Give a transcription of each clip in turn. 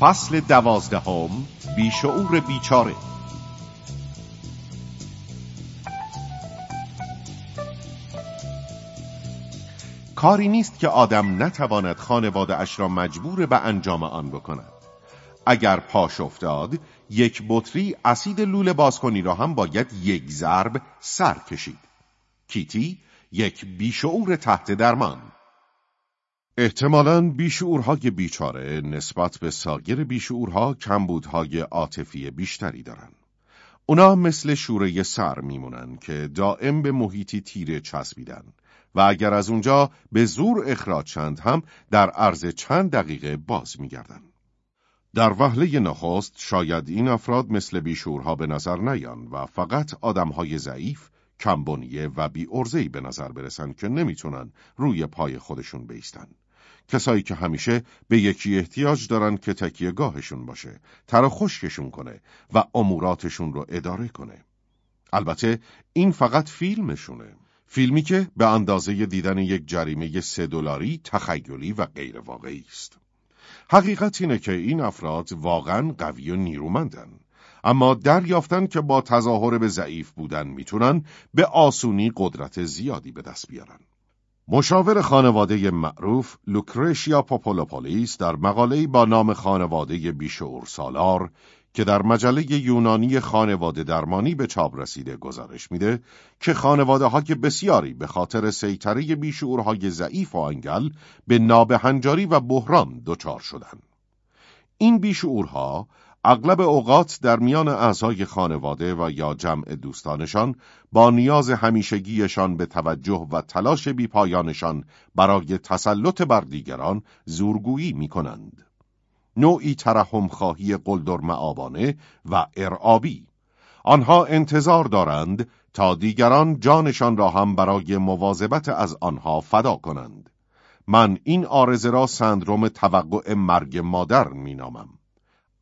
فصل دوازدهم بیشعور بیچاره. کاری نیست که آدم نتواند خانواده اش را مجبور به انجام آن بکند. اگر پاش افتاد یک بطری اسید لوله بازکنی را هم باید یک ضرب سر کشید. کیتی یک بیشعور تحت درمان. احتمالاً بیشعورهای بیچاره نسبت به سایر بیشعورها کمبودهای عاطفی بیشتری دارند. اونا مثل شوره سر میمونن که دائم به محیطی تیره چسبیدن و اگر از اونجا به زور اخراج چند هم در عرض چند دقیقه باز میگردن. در وهله نخست شاید این افراد مثل بیشورها به نظر نیان و فقط آدمهای ضعیف، کمبونیه و بی به نظر برسن که نمی‌تونن روی پای خودشون بیستن. کسایی که همیشه به یکی احتیاج دارن که تکیه گاهشون باشه، تر خشکشون کنه و اموراتشون رو اداره کنه. البته این فقط فیلمشونه. فیلمی که به اندازه دیدن یک جریمه سه دلاری تخیلی و غیر واقعی است. حقیقت اینه که این افراد واقعا قوی و نیرومندن. اما دریافتن که با تظاهر به ضعیف بودن می‌تونن به آسونی قدرت زیادی به دست بیارن. مشاور خانواده معروف لوکرشیا پاپولوپولیس در مقاله‌ای با نام خانواده بیشعور سالار که در مجله یونانی خانواده درمانی به چاپ رسیده گزارش میده که خانواده های بسیاری به خاطر سیطره بیشعورهای ضعیف و انگل به نابهنجاری و بحران دچار شدند. این بیشعورها اغلب اوقات در میان اعضای خانواده و یا جمع دوستانشان با نیاز همیشگیشان به توجه و تلاش بیپایانشان برای تسلط بر دیگران زورگویی می کنند. نوعی ترحم خواهی قلدر و ارعابی. آنها انتظار دارند تا دیگران جانشان را هم برای مواظبت از آنها فدا کنند. من این آرزه را سندروم توقع مرگ مادر می نامم.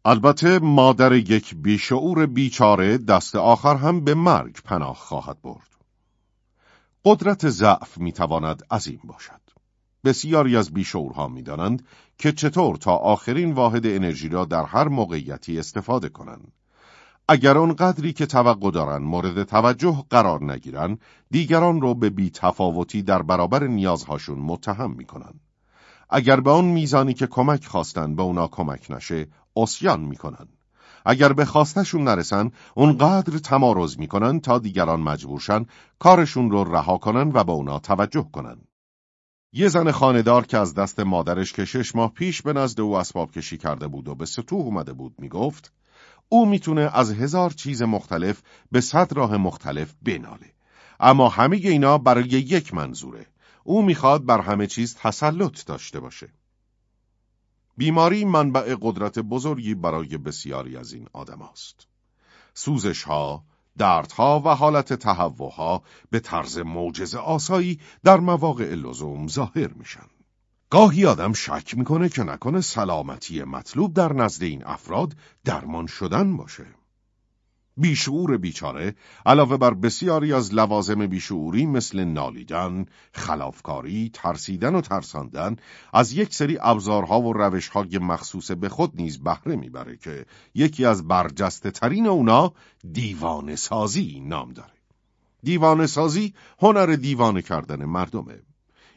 البته مادر یک بیشعور بیچاره دست آخر هم به مرگ پناه خواهد برد. قدرت ضعف می‌تواند عظیم باشد. بسیاری از بیشعورها می‌دانند که چطور تا آخرین واحد انرژی را در هر موقعیتی استفاده کنند. اگر آن قدری که توقع دارند مورد توجه قرار نگیرند، دیگران را به بی تفاوتی در برابر نیازهاشون متهم می‌کنند. اگر به آن میزانی که کمک خواستن به اونا کمک نشه، اسیان می‌کنن. اگر به خواستشون نرسن، اونقدر تمارز می‌کنن تا دیگران مجبورشن کارشون رو رها کنن و به اونا توجه کنن. یه زن خاندار که از دست مادرش که شش ماه پیش به نزد او اسباب کشی کرده بود و به سطوح اومده بود می‌گفت او می‌تونه از هزار چیز مختلف به صد راه مختلف بناله. اما همه اینا برای یک منظوره. او می‌خواد بر همه چیز تسلط داشته باشه. بیماری منبع قدرت بزرگی برای بسیاری از این آدم است. سوزش ها، دردها و حالت تهوعها به طرز معجزه آسایی در مواقع لزوم ظاهر میشن. گاهی آدم شک می‌کنه که نکنه سلامتی مطلوب در نزد این افراد درمان شدن باشه. بیشعور بیچاره علاوه بر بسیاری از لوازم بیشعوری مثل نالیدن، خلافکاری، ترسیدن و ترساندن از یک سری ابزارها و روشهای مخصوص به خود نیز بهره می‌بره که یکی از برجسته ترین اونا دیوان نام داره. دیوان سازی هنر دیوانه کردن مردمه.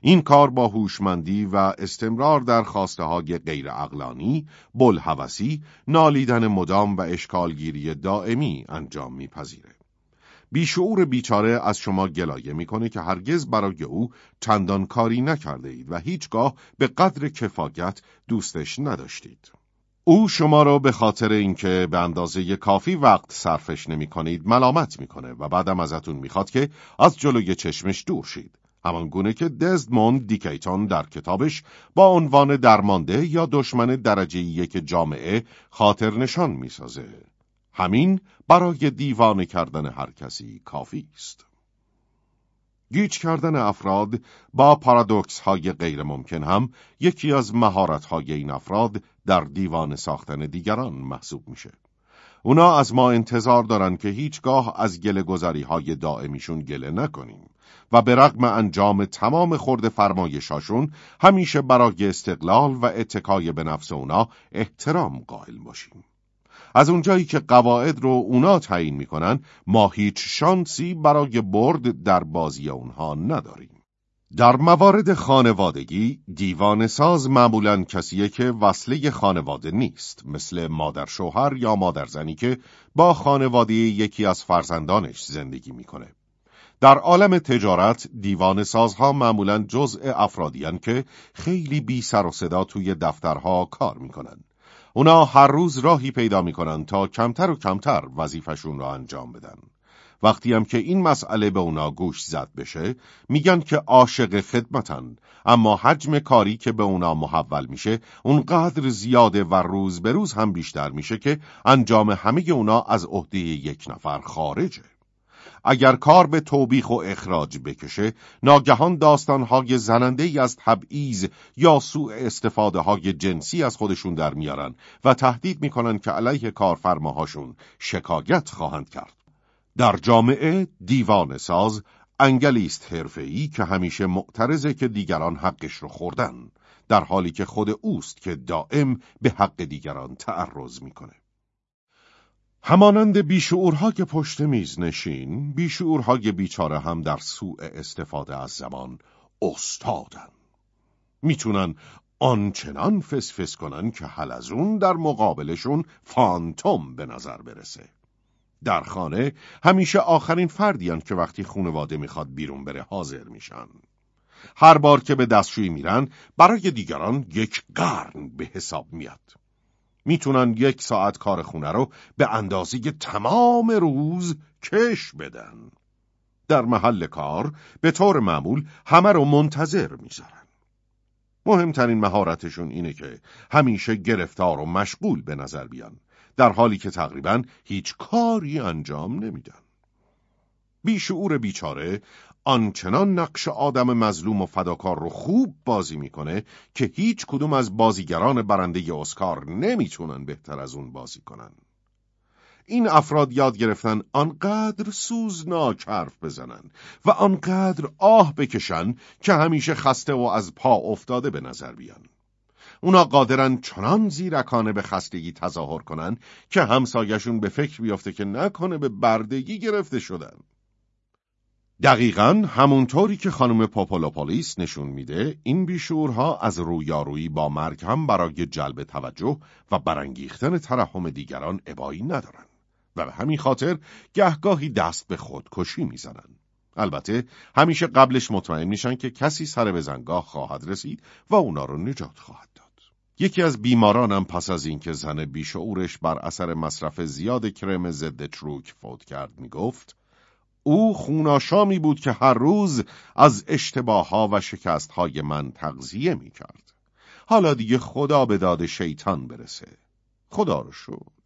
این کار با هوشمندی و استمرار در خواسته های غیر اقلانی، بلحوثی، نالیدن مدام و اشکالگیری دائمی انجام میپذیره. بیشعور بیچاره از شما گلایه می‌کنه که هرگز برای او چندان کاری نکرده اید و هیچگاه به قدر کفایت دوستش نداشتید. او شما را به خاطر اینکه به اندازه کافی وقت صرفش نمی کنید ملامت می‌کنه و بعدم ازتون می‌خواد که از جلوی چشمش دور شید. همان گونه که دزدموند دیکیتون در کتابش با عنوان درمانده یا دشمن درجه یک جامعه خاطر نشان می‌سازه. همین برای دیوانه کردن هر کسی کافی است. گیج کردن افراد با پارادوکس های غیر ممکن هم یکی از مهارت های این افراد در دیوان ساختن دیگران محسوب میشه. اونا از ما انتظار دارن که هیچگاه از گله گذاری های دائمیشون گله نکنیم و به رغم انجام تمام خورد فرمایشاشون همیشه برای استقلال و اتکای به نفس اونا احترام قائل باشیم. از اونجایی که قواعد رو اونا تعیین می‌کنن ما هیچ شانسی برای برد در بازی اونها نداریم. در موارد خانوادگی دیوان ساز معمولا کسیه که وصله خانواده نیست مثل مادر شوهر یا مادر زنی که با خانواده یکی از فرزندانش زندگی می‌کنه. در عالم تجارت دیوان سازها معمولا جزء افرادیان که خیلی بی سر و صدا توی دفترها کار می‌کنن. اونا هر روز راهی پیدا می‌کنن تا کمتر و کمتر وظیفشون را انجام بدن. وقتی هم که این مسئله به اونا گوش زد بشه میگن که عاشق خدمتن اما حجم کاری که به اونا محول میشه اونقدر زیاده و روز به روز هم بیشتر میشه که انجام همه اونا از عهده یک نفر خارجه. اگر کار به توبیخ و اخراج بکشه ناگهان داستانهای زننده ای از تبعیض یا سوء استفاده های جنسی از خودشون در میارن و تهدید می‌کنن که علیه کارفرماهاشون شکایت خواهند کرد. در جامعه دیوان ساز انگلی است حرفه‌ای که همیشه معترضه که دیگران حقش رو خوردن در حالی که خود اوست که دائم به حق دیگران تعرض می‌کنه. همانند بیشعورها که پشت میز نشین بیشعورهای بیچاره هم در سوء استفاده از زمان استادن. می‌تونن آنچنان فسفس کنن که حلزون در مقابلشون فانتوم به نظر برسه. در خانه همیشه آخرین فردیان که وقتی خونواده می‌خواد بیرون بره حاضر میشن. هر بار که به دستشویی میرن برای دیگران یک قرن به حساب میاد. می‌تونن یک ساعت کار خونه رو به اندازه تمام روز کش بدن. در محل کار به طور معمول همه رو منتظر می‌ذارن. مهمترین مهارتشون اینه که همیشه گرفتار و مشغول به نظر بیان. در حالی که تقریبا هیچ کاری انجام نمیدن. بیشعور بیچاره آنچنان نقش آدم مظلوم و فداکار رو خوب بازی می‌کنه که هیچ کدوم از بازیگران برنده اسکار نمی‌تونن بهتر از اون بازی کنن. این افراد یاد گرفتن آنقدر سوزناک حرف بزنن و آنقدر آه بکشن که همیشه خسته و از پا افتاده به نظر بیان. اونا قادرن چنان زیرکانه به خستگی تظاهر کنن که همسایشون به فکر بیافته که نکنه به بردگی گرفته شدن. دقیقا همونطوری که خانم پاپولوپولیس نشون میده این بیشورها از رویارویی با مرگ هم برای جلب توجه و برانگیختن ترحم دیگران ابایی ندارن و به همین خاطر گهگاهی دست به خودکشی می‌زنن. البته همیشه قبلش مطمئن میشن که کسی سر به زنگاه خواهد رسید و اونا رو نجات خواهد. یکی از بیمارانم پس از اینکه زن بیشعورش بر اثر مصرف زیاد کرم ضد تروک فوت کرد می‌گفت او خوناشامی بود که هر روز از اشتباهها و شکستهای من تغذیه می‌کرد. حالا دیگه خدا به داد شیطان برسه. خدا رو شکر.